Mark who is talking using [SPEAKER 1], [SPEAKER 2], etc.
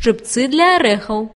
[SPEAKER 1] Щипці для арэхаў